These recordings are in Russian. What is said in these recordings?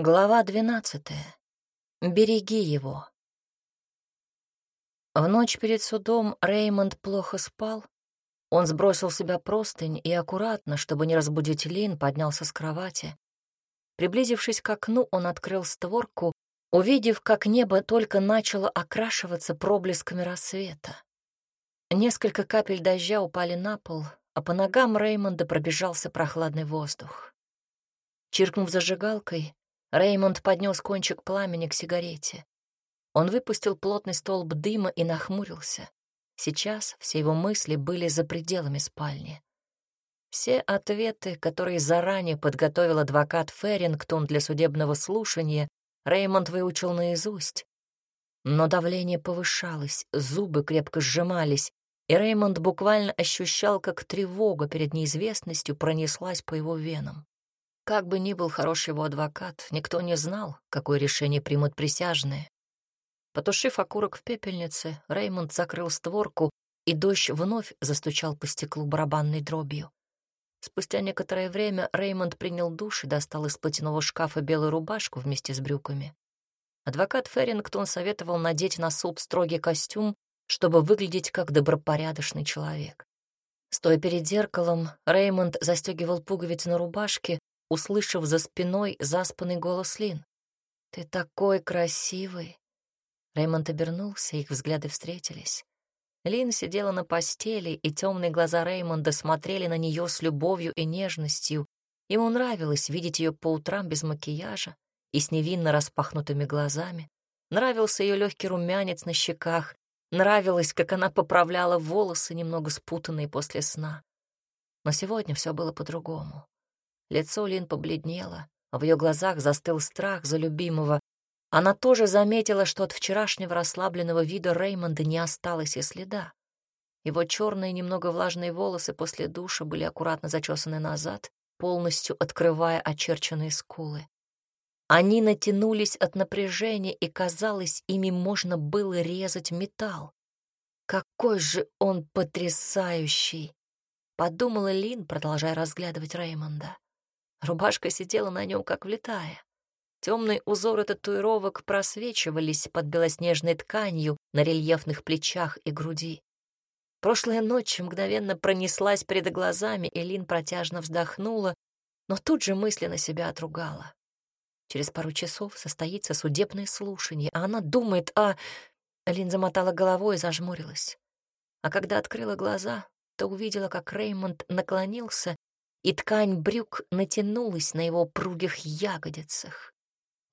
Глава двенадцатая. Береги его. В ночь перед судом Реймонд плохо спал. Он сбросил с себя простынь и аккуратно, чтобы не разбудить Лин, поднялся с кровати. Приблизившись к окну, он открыл створку, увидев, как небо только начало окрашиваться проблесками рассвета. Несколько капель дождя упали на пол, а по ногам Реймонда пробежался прохладный воздух. Чиркнув зажигалкой, Реймонд поднес кончик пламени к сигарете. Он выпустил плотный столб дыма и нахмурился. Сейчас все его мысли были за пределами спальни. Все ответы, которые заранее подготовил адвокат Феррингтон для судебного слушания, Реймонд выучил наизусть. Но давление повышалось, зубы крепко сжимались, и Реймонд буквально ощущал, как тревога перед неизвестностью пронеслась по его венам. Как бы ни был хороший его адвокат, никто не знал, какое решение примут присяжные. Потушив окурок в пепельнице, Реймонд закрыл створку, и дождь вновь застучал по стеклу барабанной дробью. Спустя некоторое время Реймонд принял душ и достал из платяного шкафа белую рубашку вместе с брюками. Адвокат Феррингтон советовал надеть на суд строгий костюм, чтобы выглядеть как добропорядочный человек. Стоя перед зеркалом, Реймонд застегивал пуговицы на рубашке, услышав за спиной заспанный голос Лин. «Ты такой красивый!» Реймонд обернулся, их взгляды встретились. Лин сидела на постели, и темные глаза Реймонда смотрели на нее с любовью и нежностью. Ему нравилось видеть ее по утрам без макияжа и с невинно распахнутыми глазами. Нравился ее легкий румянец на щеках, нравилось, как она поправляла волосы, немного спутанные после сна. Но сегодня все было по-другому. Лицо Лин побледнело, а в ее глазах застыл страх за любимого. Она тоже заметила, что от вчерашнего расслабленного вида Реймонда не осталось и следа. Его черные, немного влажные волосы после душа были аккуратно зачесаны назад, полностью открывая очерченные скулы. Они натянулись от напряжения, и, казалось, ими можно было резать металл. Какой же он потрясающий! Подумала Лин, продолжая разглядывать Реймонда. Рубашка сидела на нем, как влетая. Темные узоры татуировок просвечивались под белоснежной тканью на рельефных плечах и груди. Прошлая ночь мгновенно пронеслась перед глазами, и Лин протяжно вздохнула, но тут же мысленно себя отругала. Через пару часов состоится судебное слушание, а она думает о... Лин замотала головой и зажмурилась. А когда открыла глаза, то увидела, как Реймонд наклонился и ткань брюк натянулась на его пругих ягодицах.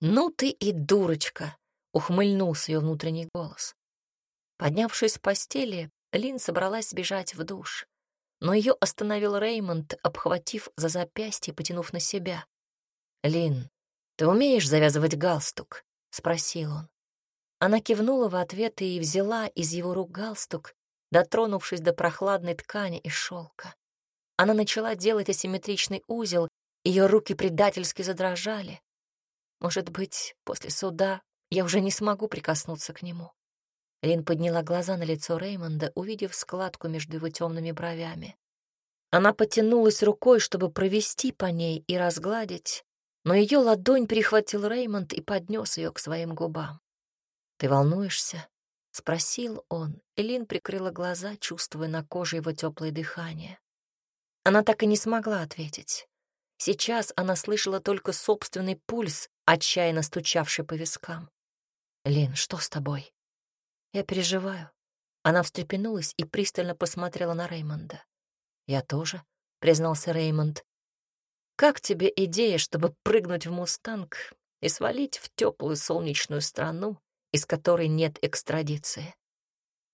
«Ну ты и дурочка!» — ухмыльнулся ее внутренний голос. Поднявшись с постели, Лин собралась сбежать в душ, но ее остановил Реймонд, обхватив за запястье и потянув на себя. «Лин, ты умеешь завязывать галстук?» — спросил он. Она кивнула в ответ и взяла из его рук галстук, дотронувшись до прохладной ткани и шелка. Она начала делать асимметричный узел, ее руки предательски задрожали. Может быть, после суда я уже не смогу прикоснуться к нему. Лин подняла глаза на лицо Реймонда, увидев складку между его темными бровями. Она потянулась рукой, чтобы провести по ней и разгладить, но ее ладонь перехватил Реймонд и поднес ее к своим губам. «Ты волнуешься?» — спросил он, и Лин прикрыла глаза, чувствуя на коже его теплое дыхание. Она так и не смогла ответить. Сейчас она слышала только собственный пульс, отчаянно стучавший по вискам. «Лин, что с тобой?» «Я переживаю». Она встрепенулась и пристально посмотрела на Реймонда. «Я тоже», — признался Реймонд. «Как тебе идея, чтобы прыгнуть в «Мустанг» и свалить в теплую солнечную страну, из которой нет экстрадиции?»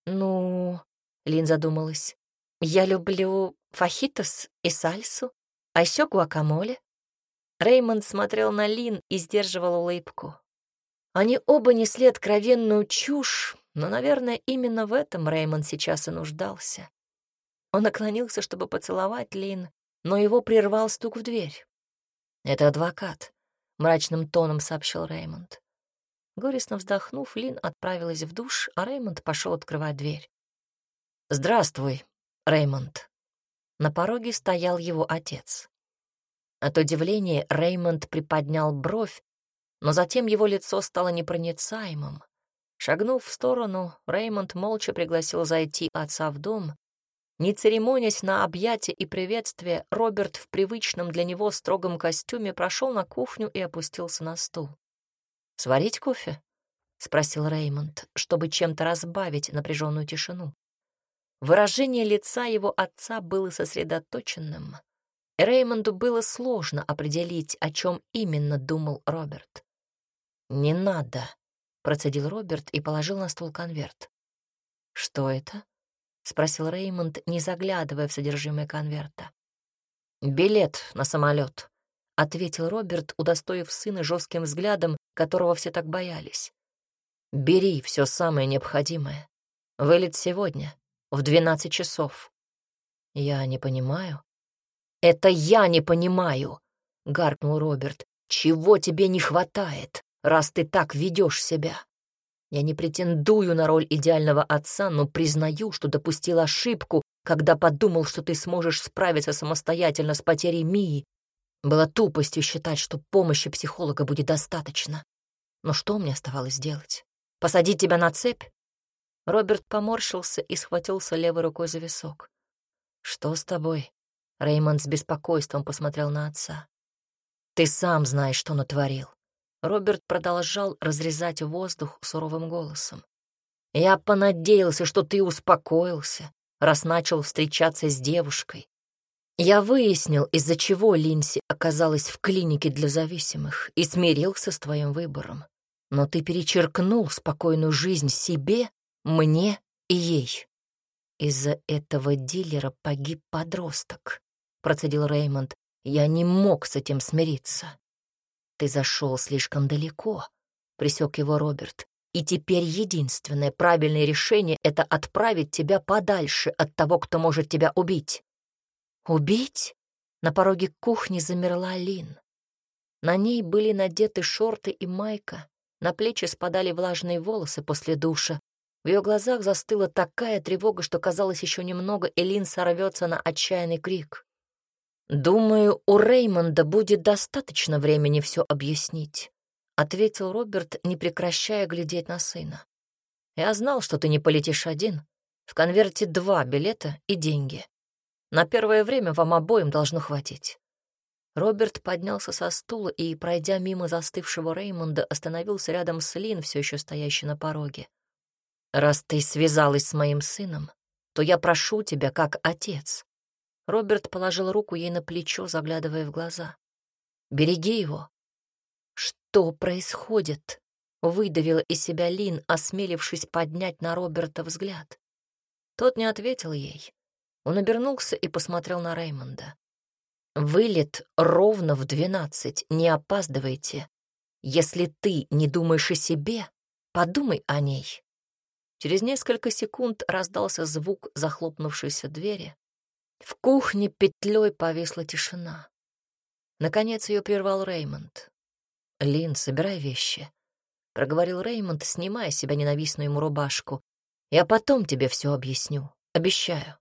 «Ну...» — Лин задумалась. «Я люблю фахитос и сальсу, а еще гуакамоле. Реймонд смотрел на Лин и сдерживал улыбку. Они оба несли откровенную чушь, но, наверное, именно в этом Реймонд сейчас и нуждался. Он наклонился, чтобы поцеловать Лин, но его прервал стук в дверь. «Это адвокат», — мрачным тоном сообщил Реймонд. Горестно вздохнув, Лин отправилась в душ, а Реймонд пошел открывать дверь. «Здравствуй, Реймонд», на пороге стоял его отец. От удивления Реймонд приподнял бровь, но затем его лицо стало непроницаемым. Шагнув в сторону, Реймонд молча пригласил зайти отца в дом. Не церемонясь на объятие и приветствие, Роберт в привычном для него строгом костюме прошел на кухню и опустился на стул. «Сварить кофе?» — спросил Реймонд, чтобы чем-то разбавить напряженную тишину. Выражение лица его отца было сосредоточенным. Реймонду было сложно определить, о чем именно думал Роберт. «Не надо», — процедил Роберт и положил на стол конверт. «Что это?» — спросил Реймонд, не заглядывая в содержимое конверта. «Билет на самолет», — ответил Роберт, удостоив сына жестким взглядом, которого все так боялись. «Бери все самое необходимое. Вылет сегодня, в двенадцать часов». «Я не понимаю». «Это я не понимаю», — гаркнул Роберт. «Чего тебе не хватает?» раз ты так ведешь себя. Я не претендую на роль идеального отца, но признаю, что допустил ошибку, когда подумал, что ты сможешь справиться самостоятельно с потерей Мии. Было тупостью считать, что помощи психолога будет достаточно. Но что мне оставалось делать? Посадить тебя на цепь? Роберт поморщился и схватился левой рукой за висок. «Что с тобой?» Реймонд с беспокойством посмотрел на отца. «Ты сам знаешь, что натворил. Роберт продолжал разрезать воздух суровым голосом. «Я понадеялся, что ты успокоился, раз начал встречаться с девушкой. Я выяснил, из-за чего Линси оказалась в клинике для зависимых и смирился с твоим выбором. Но ты перечеркнул спокойную жизнь себе, мне и ей. Из-за этого дилера погиб подросток, процедил Реймонд. Я не мог с этим смириться. «Ты зашел слишком далеко», — присек его Роберт. «И теперь единственное правильное решение — это отправить тебя подальше от того, кто может тебя убить». «Убить?» На пороге кухни замерла Лин. На ней были надеты шорты и майка, на плечи спадали влажные волосы после душа. В ее глазах застыла такая тревога, что казалось еще немного, и Лин сорвется на отчаянный крик. «Думаю, у Реймонда будет достаточно времени все объяснить», — ответил Роберт, не прекращая глядеть на сына. «Я знал, что ты не полетишь один. В конверте два билета и деньги. На первое время вам обоим должно хватить». Роберт поднялся со стула и, пройдя мимо застывшего Реймонда, остановился рядом с Лин, все еще стоящей на пороге. «Раз ты связалась с моим сыном, то я прошу тебя как отец. Роберт положил руку ей на плечо, заглядывая в глаза. «Береги его». «Что происходит?» — выдавила из себя Лин, осмелившись поднять на Роберта взгляд. Тот не ответил ей. Он обернулся и посмотрел на Реймонда. «Вылет ровно в двенадцать, не опаздывайте. Если ты не думаешь о себе, подумай о ней». Через несколько секунд раздался звук захлопнувшейся двери. В кухне петлей повисла тишина. Наконец ее прервал Реймонд. «Лин, собирай вещи», — проговорил Реймонд, снимая с себя ненавистную ему рубашку. «Я потом тебе все объясню, обещаю».